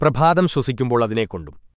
പ്രഭാതം ശ്വസിക്കുമ്പോൾ അതിനെക്കൊണ്ടും